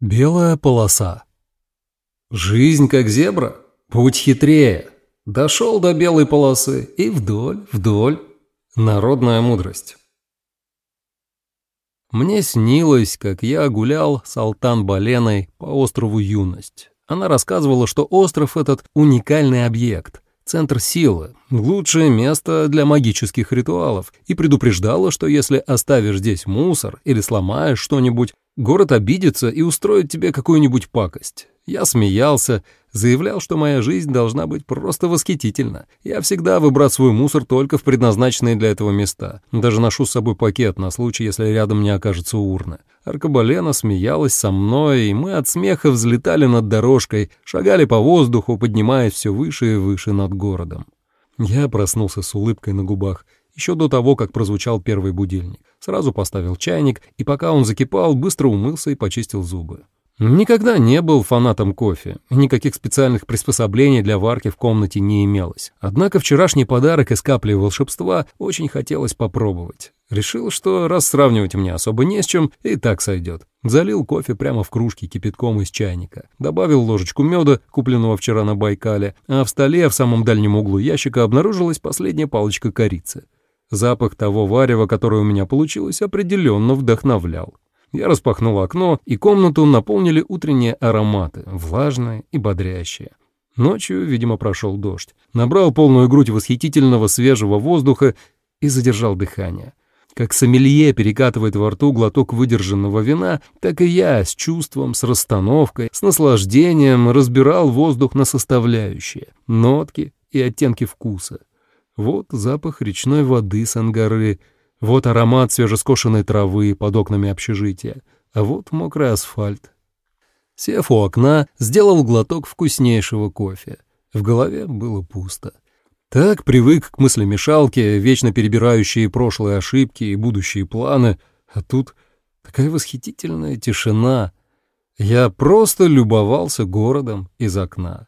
Белая полоса. Жизнь как зебра, путь хитрее. Дошел до белой полосы и вдоль, вдоль. Народная мудрость. Мне снилось, как я гулял с Алтан Баленой по острову Юность. Она рассказывала, что остров этот уникальный объект, центр силы, лучшее место для магических ритуалов, и предупреждала, что если оставишь здесь мусор или сломаешь что-нибудь, Город обидится и устроит тебе какую-нибудь пакость. Я смеялся, заявлял, что моя жизнь должна быть просто восхитительна. Я всегда выбрасываю мусор только в предназначенные для этого места. Даже ношу с собой пакет на случай, если рядом не окажется урна. Аркабалена смеялась со мной, и мы от смеха взлетали над дорожкой, шагали по воздуху, поднимаясь все выше и выше над городом. Я проснулся с улыбкой на губах — еще до того, как прозвучал первый будильник. Сразу поставил чайник, и пока он закипал, быстро умылся и почистил зубы. Никогда не был фанатом кофе, никаких специальных приспособлений для варки в комнате не имелось. Однако вчерашний подарок из капли волшебства очень хотелось попробовать. Решил, что раз сравнивать мне особо не с чем, и так сойдет. Залил кофе прямо в кружке кипятком из чайника. Добавил ложечку меда, купленного вчера на Байкале, а в столе в самом дальнем углу ящика обнаружилась последняя палочка корицы. Запах того варева, которое у меня получилось, определенно вдохновлял. Я распахнул окно, и комнату наполнили утренние ароматы, влажные и бодрящие. Ночью, видимо, прошел дождь. Набрал полную грудь восхитительного свежего воздуха и задержал дыхание. Как сомелье перекатывает во рту глоток выдержанного вина, так и я с чувством, с расстановкой, с наслаждением разбирал воздух на составляющие, нотки и оттенки вкуса. Вот запах речной воды с ангары, вот аромат свежескошенной травы под окнами общежития, а вот мокрый асфальт. Сев у окна, сделал глоток вкуснейшего кофе. В голове было пусто. Так привык к мыслемешалке, вечно перебирающей прошлые ошибки и будущие планы, а тут такая восхитительная тишина. Я просто любовался городом из окна.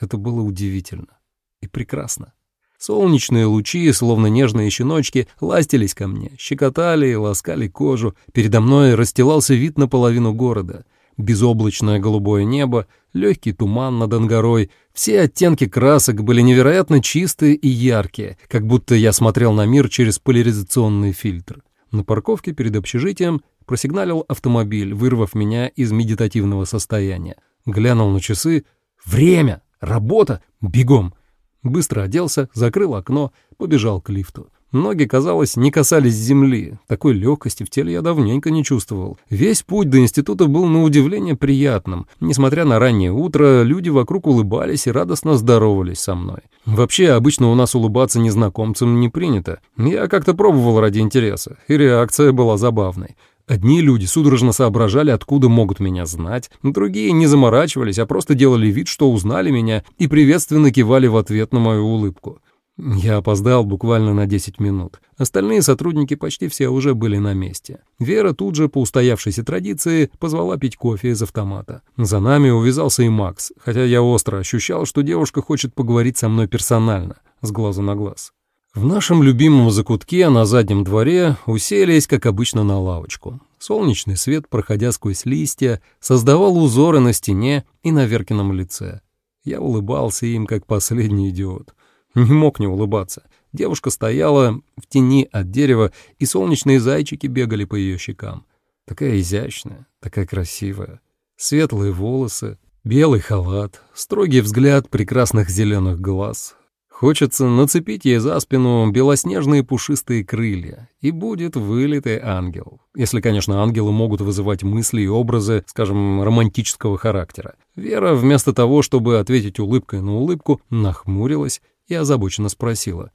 Это было удивительно и прекрасно. Солнечные лучи, словно нежные щеночки, ластились ко мне, щекотали и ласкали кожу. Передо мной расстилался вид на половину города. Безоблачное голубое небо, легкий туман над Ангарой. Все оттенки красок были невероятно чистые и яркие, как будто я смотрел на мир через поляризационный фильтр. На парковке перед общежитием просигналил автомобиль, вырвав меня из медитативного состояния. Глянул на часы. «Время! Работа! Бегом!» Быстро оделся, закрыл окно, побежал к лифту. Ноги, казалось, не касались земли. Такой легкости в теле я давненько не чувствовал. Весь путь до института был на удивление приятным. Несмотря на раннее утро, люди вокруг улыбались и радостно здоровались со мной. Вообще, обычно у нас улыбаться незнакомцам не принято. Я как-то пробовал ради интереса, и реакция была забавной. Одни люди судорожно соображали, откуда могут меня знать, другие не заморачивались, а просто делали вид, что узнали меня и приветственно кивали в ответ на мою улыбку. Я опоздал буквально на 10 минут. Остальные сотрудники почти все уже были на месте. Вера тут же, по устоявшейся традиции, позвала пить кофе из автомата. За нами увязался и Макс, хотя я остро ощущал, что девушка хочет поговорить со мной персонально, с глазу на глаз. В нашем любимом закутке на заднем дворе уселись, как обычно, на лавочку. Солнечный свет, проходя сквозь листья, создавал узоры на стене и на Веркином лице. Я улыбался им, как последний идиот. Не мог не улыбаться. Девушка стояла в тени от дерева, и солнечные зайчики бегали по ее щекам. Такая изящная, такая красивая. Светлые волосы, белый халат, строгий взгляд прекрасных зеленых глаз, Хочется нацепить ей за спину белоснежные пушистые крылья, и будет вылитый ангел. Если, конечно, ангелы могут вызывать мысли и образы, скажем, романтического характера. Вера, вместо того, чтобы ответить улыбкой на улыбку, нахмурилась и озабоченно спросила.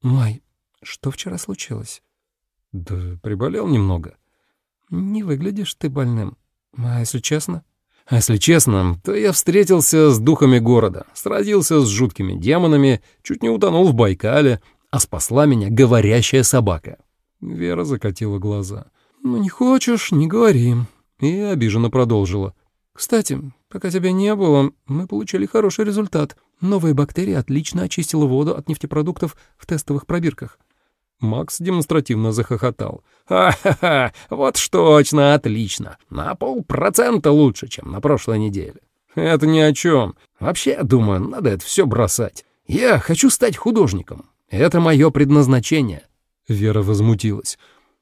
«Май, что вчера случилось?» «Да приболел немного». «Не выглядишь ты больным. А если честно?» Если честно, то я встретился с духами города, сразился с жуткими демонами, чуть не утонул в Байкале, а спасла меня говорящая собака. Вера закатила глаза. «Ну не хочешь, не говори». И обиженно продолжила. «Кстати, пока тебя не было, мы получили хороший результат. Новая бактерия отлично очистила воду от нефтепродуктов в тестовых пробирках». Макс демонстративно захохотал. «Ха-ха-ха! Вот что точно, отлично! На полпроцента лучше, чем на прошлой неделе. Это ни о чем. Вообще, думаю, надо это все бросать. Я хочу стать художником. Это мое предназначение». Вера возмутилась.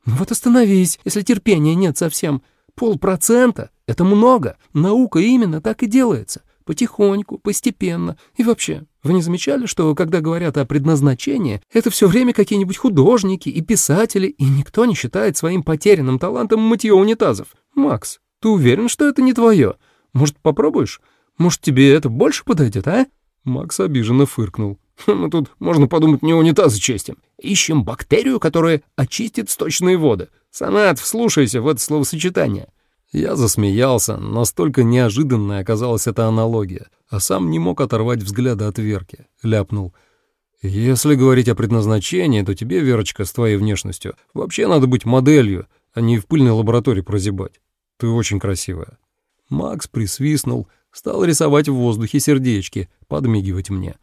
«Ну вот остановись, если терпения нет совсем. Полпроцента — это много. Наука именно так и делается. Потихоньку, постепенно. И вообще, вы не замечали, что, когда говорят о предназначении, это все время какие-нибудь художники и писатели, и никто не считает своим потерянным талантом мытье унитазов? Макс, ты уверен, что это не твое? Может, попробуешь? Может, тебе это больше подойдет, а?» Макс обиженно фыркнул. «Ну тут, можно подумать, не унитазы чистим. Ищем бактерию, которая очистит сточные воды. Санат, вслушайся в это словосочетание». Я засмеялся, настолько неожиданной оказалась эта аналогия, а сам не мог оторвать взгляда от Верки. Ляпнул. «Если говорить о предназначении, то тебе, Верочка, с твоей внешностью, вообще надо быть моделью, а не в пыльной лаборатории прозябать. Ты очень красивая». Макс присвистнул, стал рисовать в воздухе сердечки, подмигивать мне.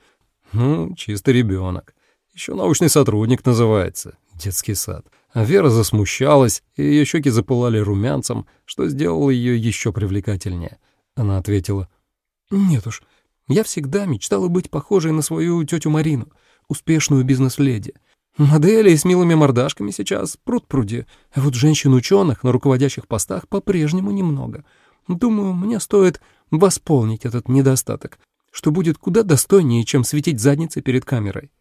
«Ну, чисто ребенок. Еще научный сотрудник называется. Детский сад». А Вера засмущалась, и ее щеки запылали румянцем, что сделало ее еще привлекательнее. Она ответила, «Нет уж, я всегда мечтала быть похожей на свою тетю Марину, успешную бизнес-леди. Модели с милыми мордашками сейчас пруд-пруди, а вот женщин-ученых на руководящих постах по-прежнему немного. Думаю, мне стоит восполнить этот недостаток, что будет куда достойнее, чем светить задницей перед камерой.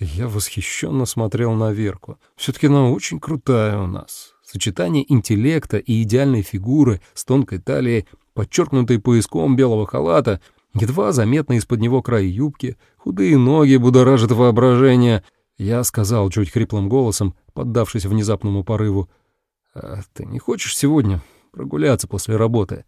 Я восхищенно смотрел на Верку. Все-таки она очень крутая у нас. Сочетание интеллекта и идеальной фигуры с тонкой талией, подчеркнутой пояском белого халата, едва заметно из-под него край юбки, худые ноги будоражат воображение. Я сказал чуть хриплым голосом, поддавшись внезапному порыву, «А ты не хочешь сегодня прогуляться после работы?»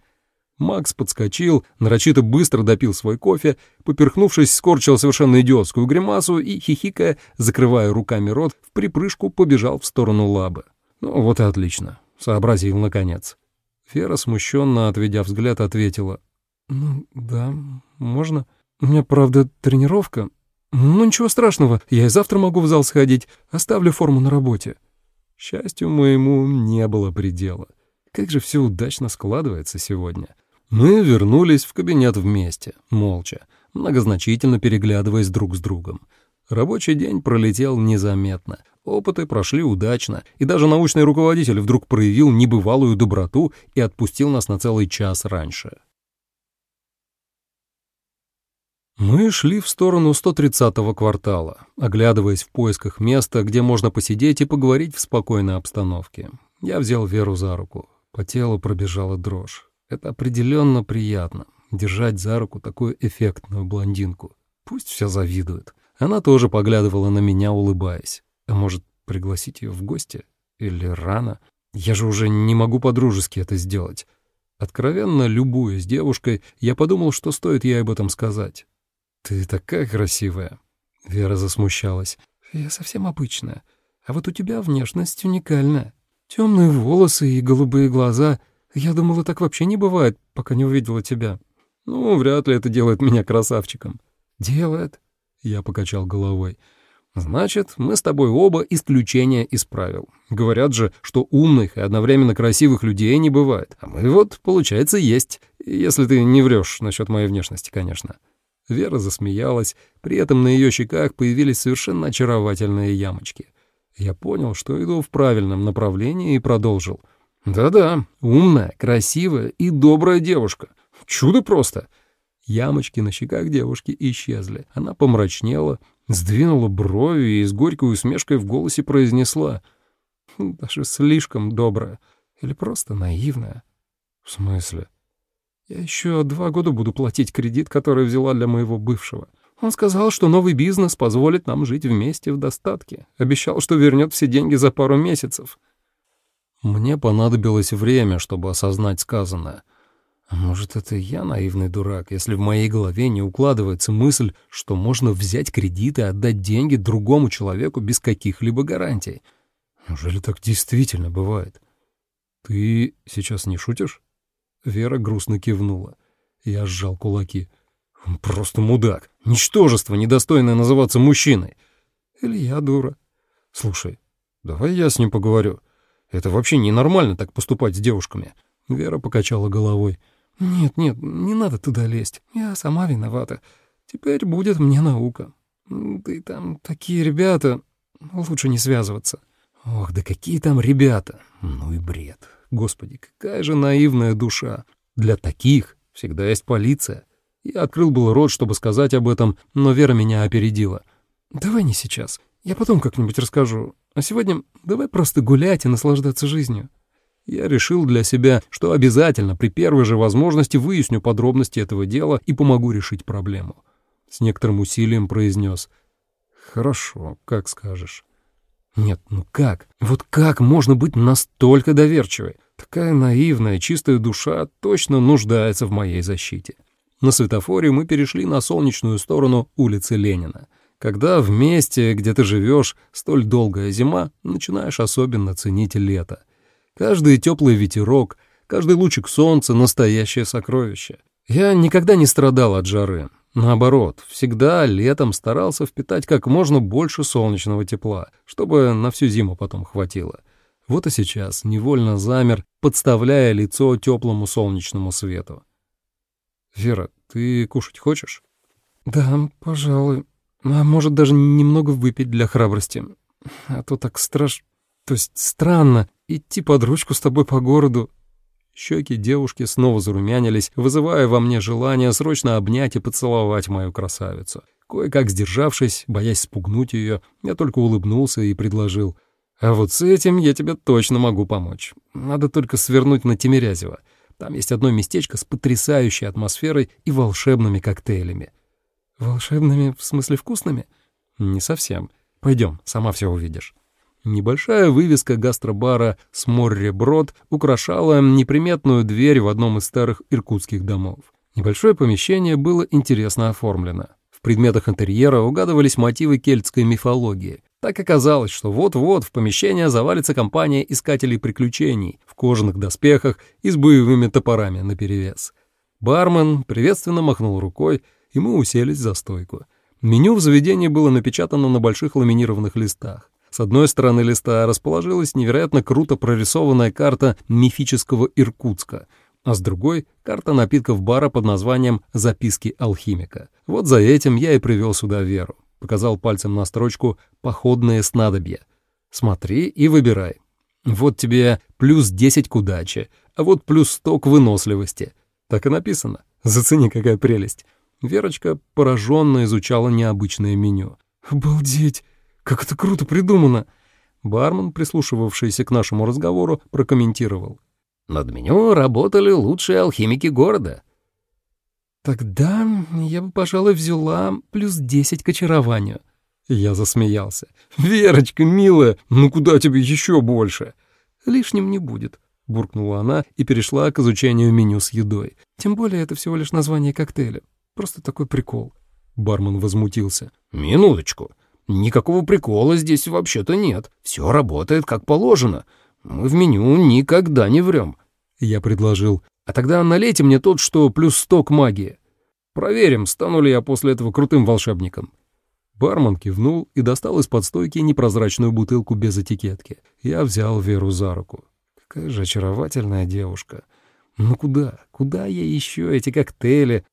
Макс подскочил, нарочито быстро допил свой кофе, поперхнувшись, скорчил совершенно идиотскую гримасу и, хихикая, закрывая руками рот, в припрыжку побежал в сторону лабы. «Ну вот и отлично», — сообразил наконец. Фера, смущенно отведя взгляд, ответила. «Ну да, можно. У меня, правда, тренировка. Ну ничего страшного, я и завтра могу в зал сходить, оставлю форму на работе». Счастью моему не было предела. Как же все удачно складывается сегодня. Мы вернулись в кабинет вместе, молча, многозначительно переглядываясь друг с другом. Рабочий день пролетел незаметно, опыты прошли удачно, и даже научный руководитель вдруг проявил небывалую доброту и отпустил нас на целый час раньше. Мы шли в сторону 130-го квартала, оглядываясь в поисках места, где можно посидеть и поговорить в спокойной обстановке. Я взял Веру за руку. По телу пробежала дрожь. Это определенно приятно — держать за руку такую эффектную блондинку. Пусть все завидуют. Она тоже поглядывала на меня, улыбаясь. А может, пригласить ее в гости? Или рано? Я же уже не могу по-дружески это сделать. Откровенно любуясь девушкой, я подумал, что стоит ей об этом сказать. «Ты такая красивая!» Вера засмущалась. «Я совсем обычная. А вот у тебя внешность уникальная. Темные волосы и голубые глаза — я думала, так вообще не бывает, пока не увидела тебя. Ну, вряд ли это делает меня красавчиком. Делает. Я покачал головой. Значит, мы с тобой оба исключения из правил. Говорят же, что умных и одновременно красивых людей не бывает. А мы вот, получается, есть. Если ты не врешь насчет моей внешности, конечно. Вера засмеялась, при этом на ее щеках появились совершенно очаровательные ямочки. Я понял, что иду в правильном направлении и продолжил — да-да, умная, красивая и добрая девушка. Чудо просто. Ямочки на щеках девушки исчезли. Она помрачнела, сдвинула брови и с горькой усмешкой в голосе произнесла. Даже слишком добрая. Или просто наивная. В смысле? Я еще два года буду платить кредит, который взяла для моего бывшего. Он сказал, что новый бизнес позволит нам жить вместе в достатке. Обещал, что вернет все деньги за пару месяцев. Мне понадобилось время, чтобы осознать сказанное. Может, это я наивный дурак, если в моей голове не укладывается мысль, что можно взять кредит и отдать деньги другому человеку без каких-либо гарантий? Неужели так действительно бывает? Ты сейчас не шутишь? Вера грустно кивнула. Я сжал кулаки. Просто мудак. Ничтожество, недостойное называться мужчиной. Или я дура. Слушай, Давай я с ним поговорю. Это вообще ненормально так поступать с девушками. Вера покачала головой. Нет, нет, не надо туда лезть. Я сама виновата. Теперь будет мне наука. Ты там такие ребята, лучше не связываться. Ох, да какие там ребята. Ну и бред. Господи, какая же наивная душа. Для таких всегда есть полиция. Я открыл был рот, чтобы сказать об этом, но Вера меня опередила. «Давай не сейчас. Я потом как-нибудь расскажу. А сегодня давай просто гулять и наслаждаться жизнью». Я решил для себя, что обязательно при первой же возможности выясню подробности этого дела и помогу решить проблему. С некоторым усилием произнес «Хорошо, как скажешь». Нет, ну как? Вот как можно быть настолько доверчивой? Такая наивная, чистая душа точно нуждается в моей защите. На светофоре мы перешли на солнечную сторону улицы Ленина. Когда в месте, где ты живешь, столь долгая зима, начинаешь особенно ценить лето. Каждый теплый ветерок, каждый лучик солнца — настоящее сокровище. Я никогда не страдал от жары. Наоборот, всегда летом старался впитать как можно больше солнечного тепла, чтобы на всю зиму потом хватило. Вот и сейчас невольно замер, подставляя лицо теплому солнечному свету. «Вера, ты кушать хочешь?» «Да, пожалуй. А может, даже немного выпить для храбрости. А то так страш... То есть странно идти под ручку с тобой по городу, Щеки девушки снова зарумянились, вызывая во мне желание срочно обнять и поцеловать мою красавицу. Кое-как сдержавшись, боясь спугнуть ее, я только улыбнулся и предложил. «А вот с этим я тебе точно могу помочь. Надо только свернуть на Тимирязево. Там есть одно местечко с потрясающей атмосферой и волшебными коктейлями». «Волшебными в смысле вкусными?» «Не совсем. Пойдем, сама все увидишь». Небольшая вывеска гастробара «Сморре Брод» украшала неприметную дверь в одном из старых иркутских домов. Небольшое помещение было интересно оформлено. В предметах интерьера угадывались мотивы кельтской мифологии. Так оказалось, что вот-вот в помещение завалится компания искателей приключений кожаных доспехах и с боевыми топорами наперевес. Бармен приветственно махнул рукой, и мы уселись за стойку. Меню в заведении было напечатано на больших ламинированных листах. С одной стороны листа расположилась невероятно круто прорисованная карта мифического Иркутска, а с другой — карта напитков бара под названием «Записки алхимика». Вот за этим я и привел сюда Веру. Показал пальцем на строчку «Походные снадобья». Смотри и выбирай. Вот тебе плюс 10 к удаче, а вот плюс 100 к выносливости. Так и написано. Зацени, какая прелесть. Верочка пораженно изучала необычное меню. «Обалдеть! Как это круто придумано!» Бармен, прислушивавшийся к нашему разговору, прокомментировал. «Над меню работали лучшие алхимики города». «Тогда я бы, пожалуй, взяла плюс десять к очарованию». Я засмеялся. «Верочка, милая, ну куда тебе еще больше?» «Лишним не будет», — буркнула она и перешла к изучению меню с едой. «Тем более это всего лишь название коктейля. Просто такой прикол». Бармен возмутился. «Минуточку. Никакого прикола здесь вообще-то нет. Все работает как положено. Мы в меню никогда не врем. Я предложил. А тогда налейте мне тот, что плюс сто к магии. Проверим, стану ли я после этого крутым волшебником. Бармен кивнул и достал из-под стойки непрозрачную бутылку без этикетки. Я взял Веру за руку. Какая же очаровательная девушка. Ну куда, куда я еще эти коктейли?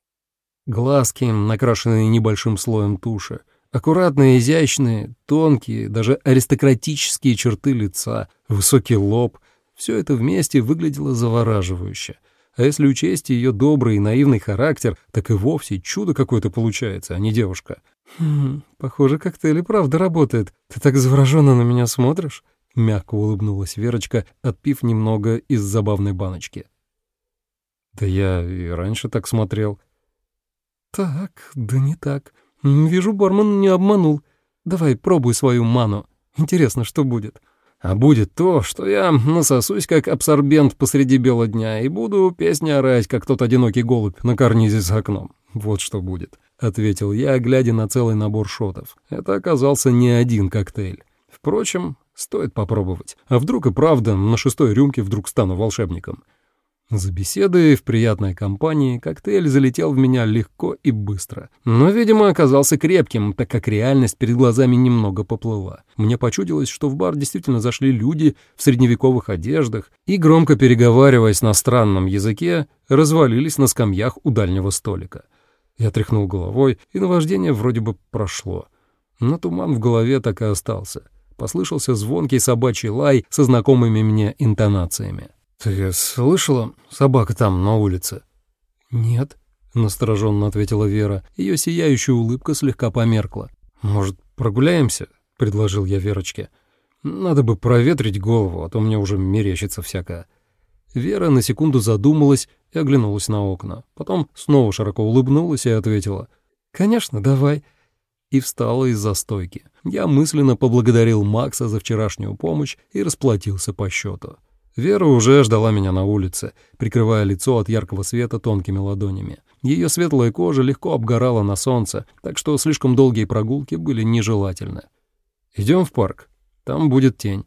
Глазки, накрашенные небольшим слоем туши, Аккуратные, изящные, тонкие, даже аристократические черты лица, высокий лоб — все это вместе выглядело завораживающе. А если учесть ее добрый и наивный характер, так и вовсе чудо какое-то получается, а не девушка. «Хм, похоже, коктейль и правда работает. Ты так завороженно на меня смотришь?» Мягко улыбнулась Верочка, отпив немного из забавной баночки. «Да я и раньше так смотрел». «Так, да не так. «Вижу, бармен не обманул. Давай пробуй свою ману. Интересно, что будет». «А будет то, что я насосусь как абсорбент посреди бела дня и буду песни орать, как тот одинокий голубь на карнизе с окном. Вот что будет», — ответил я, глядя на целый набор шотов. Это оказался не один коктейль. Впрочем, стоит попробовать. А вдруг и правда на шестой рюмке вдруг стану волшебником? За беседой в приятной компании коктейль залетел в меня легко и быстро. Но, видимо, оказался крепким, так как реальность перед глазами немного поплыла. Мне почудилось, что в бар действительно зашли люди в средневековых одеждах и, громко переговариваясь на странном языке, развалились на скамьях у дальнего столика. Я тряхнул головой, и наваждение вроде бы прошло. Но туман в голове так и остался. Послышался звонкий собачий лай со знакомыми мне интонациями. «Ты слышала? Собака там, на улице». «Нет», — настороженно ответила Вера. Ее сияющая улыбка слегка померкла. «Может, прогуляемся?» — предложил я Верочке. «Надо бы проветрить голову, а то мне уже мерещится всякое». Вера на секунду задумалась и оглянулась на окна. Потом снова широко улыбнулась и ответила. «Конечно, давай». И встала из-за стойки. Я мысленно поблагодарил Макса за вчерашнюю помощь и расплатился по счету. Вера уже ждала меня на улице, прикрывая лицо от яркого света тонкими ладонями. Ее светлая кожа легко обгорала на солнце, так что слишком долгие прогулки были нежелательны. «Идем в парк. Там будет тень».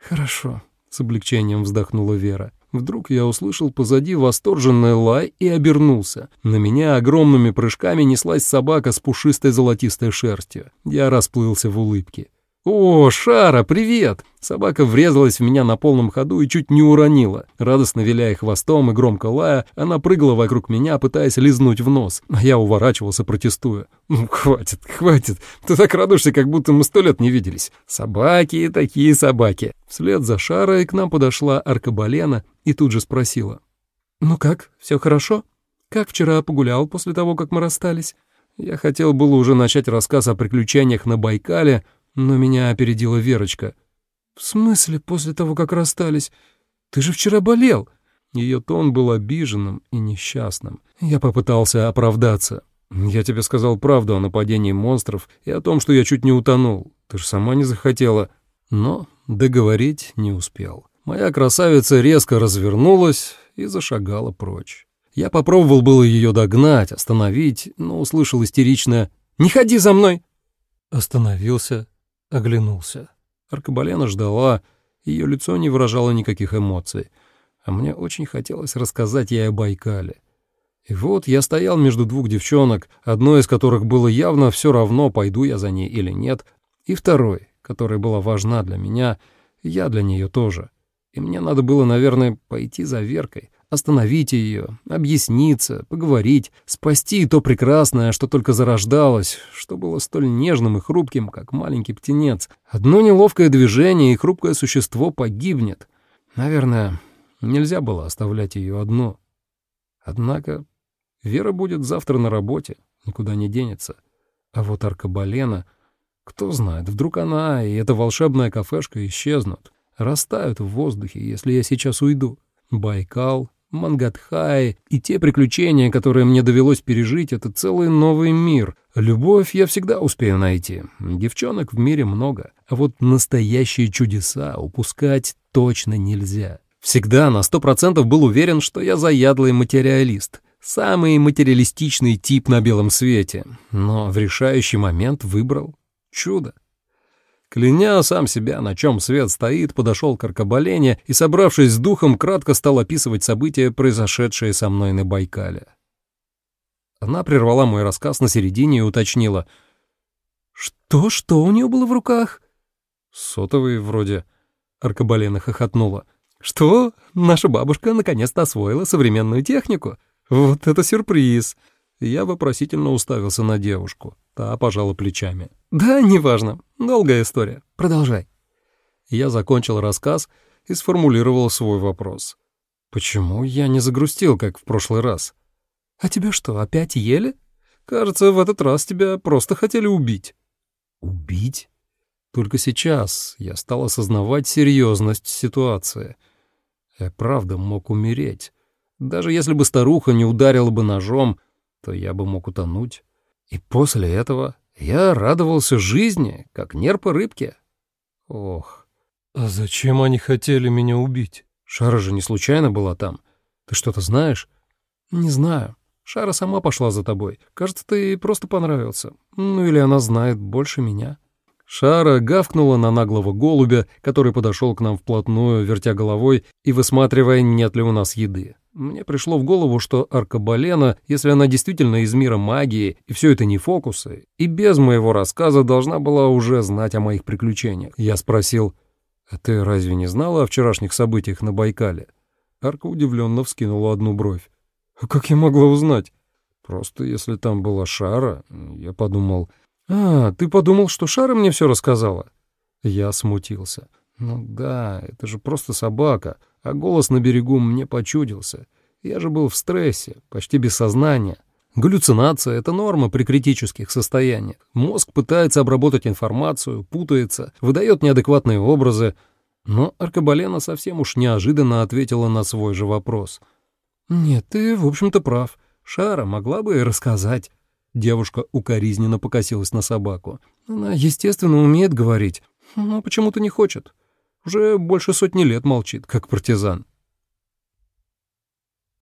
«Хорошо», — с облегчением вздохнула Вера. Вдруг я услышал позади восторженный лай и обернулся. На меня огромными прыжками неслась собака с пушистой золотистой шерстью. Я расплылся в улыбке. «О, Шара, привет!» Собака врезалась в меня на полном ходу и чуть не уронила. Радостно виляя хвостом и громко лая, она прыгала вокруг меня, пытаясь лизнуть в нос. А я уворачивался, протестуя. «Ну, хватит, хватит. Ты так радуешься, как будто мы сто лет не виделись. Собаки, такие собаки». Вслед за Шарой к нам подошла Аркабалена и тут же спросила. «Ну как, все хорошо? Как вчера погулял после того, как мы расстались?» Я хотел было уже начать рассказ о приключениях на Байкале, но меня опередила Верочка. «В смысле, после того, как расстались? Ты же вчера болел!» Ее тон был обиженным и несчастным. Я попытался оправдаться. «Я тебе сказал правду о нападении монстров и о том, что я чуть не утонул. Ты же сама не захотела». Но договорить не успел. Моя красавица резко развернулась и зашагала прочь. Я попробовал было ее догнать, остановить, но услышал истеричное «Не ходи за мной!» Остановился Оглянулся. Аркабалена ждала, ее лицо не выражало никаких эмоций, а мне очень хотелось рассказать ей о Байкале. И вот я стоял между двух девчонок, одной из которых было явно все равно, пойду я за ней или нет, и второй, которая была важна для меня, я для нее тоже. И мне надо было, наверное, пойти за Веркой, остановить ее, объясниться, поговорить, спасти то прекрасное, что только зарождалось, что было столь нежным и хрупким, как маленький птенец. Одно неловкое движение, и хрупкое существо погибнет. Наверное, нельзя было оставлять ее одну. Однако Вера будет завтра на работе, никуда не денется. А вот Аркабалена, кто знает, вдруг она и эта волшебная кафешка исчезнут, растают в воздухе, если я сейчас уйду. Байкал, Мангатхай и те приключения, которые мне довелось пережить, это целый новый мир. Любовь я всегда успею найти. Девчонок в мире много. А вот настоящие чудеса упускать точно нельзя. Всегда на сто процентов был уверен, что я заядлый материалист. Самый материалистичный тип на белом свете. Но в решающий момент выбрал чудо. Кляня сам себя, на чем свет стоит, подошел к аркабалене и, собравшись с духом, кратко стал описывать события, произошедшие со мной на Байкале. Она прервала мой рассказ на середине и уточнила. «Что, что у нее было в руках?» «Сотовый вроде». Аркабалена хохотнула. «Что? Наша бабушка наконец-то освоила современную технику? Вот это сюрприз!» Я вопросительно уставился на девушку. Та пожала плечами. «Да, неважно. Долгая история. Продолжай». Я закончил рассказ и сформулировал свой вопрос. «Почему я не загрустил, как в прошлый раз?» «А тебя что, опять ели? Кажется, в этот раз тебя просто хотели убить». «Убить?» Только сейчас я стал осознавать серьезность ситуации. Я правда мог умереть. Даже если бы старуха не ударила бы ножом, то я бы мог утонуть. И после этого я радовался жизни, как нерпа рыбке. Ох, а зачем они хотели меня убить? Шара же не случайно была там. Ты что-то знаешь? Не знаю. Шара сама пошла за тобой. Кажется, ты ей просто понравился. Ну или она знает больше меня. Шара гавкнула на наглого голубя, который подошел к нам вплотную, вертя головой и высматривая, нет ли у нас еды. Мне пришло в голову, что Аркабалена, если она действительно из мира магии, и все это не фокусы, и без моего рассказа должна была уже знать о моих приключениях. Я спросил, «А ты разве не знала о вчерашних событиях на Байкале?» Арка удивленно вскинула одну бровь. «А как я могла узнать?» «Просто если там была Шара, я подумал...» «А, ты подумал, что Шара мне все рассказала?» Я смутился. «Ну да, это же просто собака, а голос на берегу мне почудился. Я же был в стрессе, почти без сознания. Галлюцинация — это норма при критических состояниях. Мозг пытается обработать информацию, путается, выдает неадекватные образы. Но Аркабалена совсем уж неожиданно ответила на свой же вопрос. «Нет, ты, в общем-то, прав. Шара могла бы и рассказать». Девушка укоризненно покосилась на собаку. «Она, естественно, умеет говорить, но почему-то не хочет. Уже больше сотни лет молчит, как партизан».